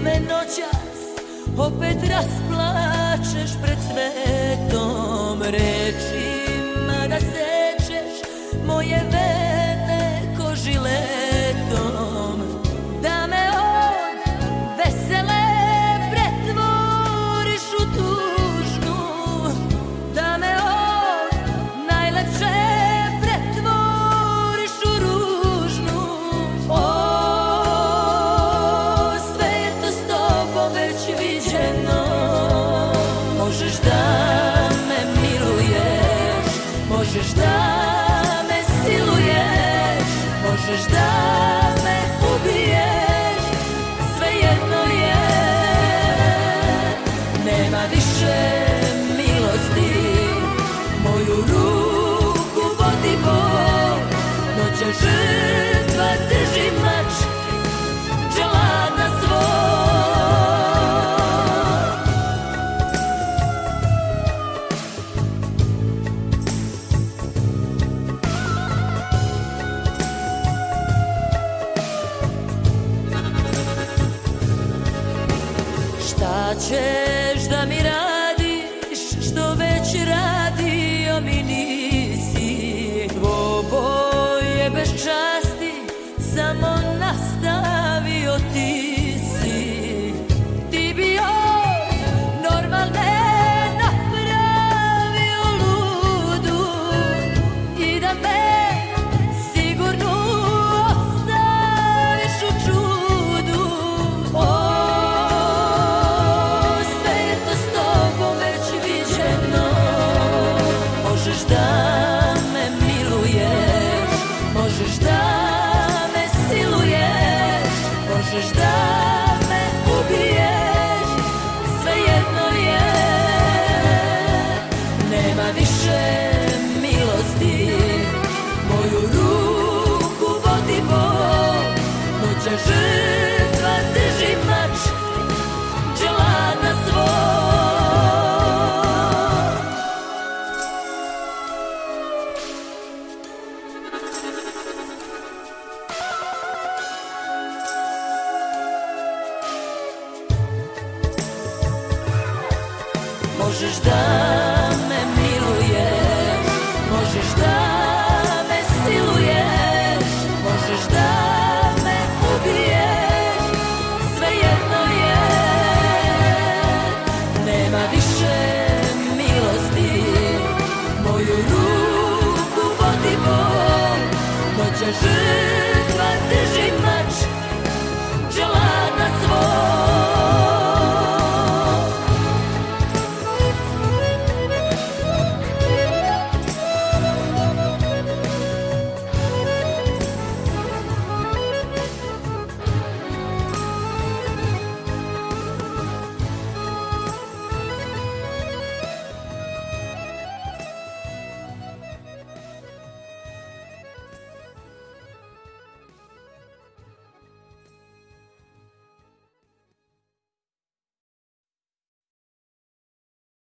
me noćas opet rasplačeš pred svetom rečima možeš da me siluješ možeš da me ubiješ svejedno je. Nema više milosti moju ruku vodi Bog noće Šta ćeš da mi radiš? Što već radio mi nisi? Dvoboje bez časti samo nastavio ti Možeš da me ubiješ Svejedno je. Nema više milosti Moju ruku vodi Bog. Noća žrtva Možeš da me miluješ Možeš da me siluješ Možeš da me ubiješ Svejedno je. Nema više milosti Moju ruku vodi Bog Moća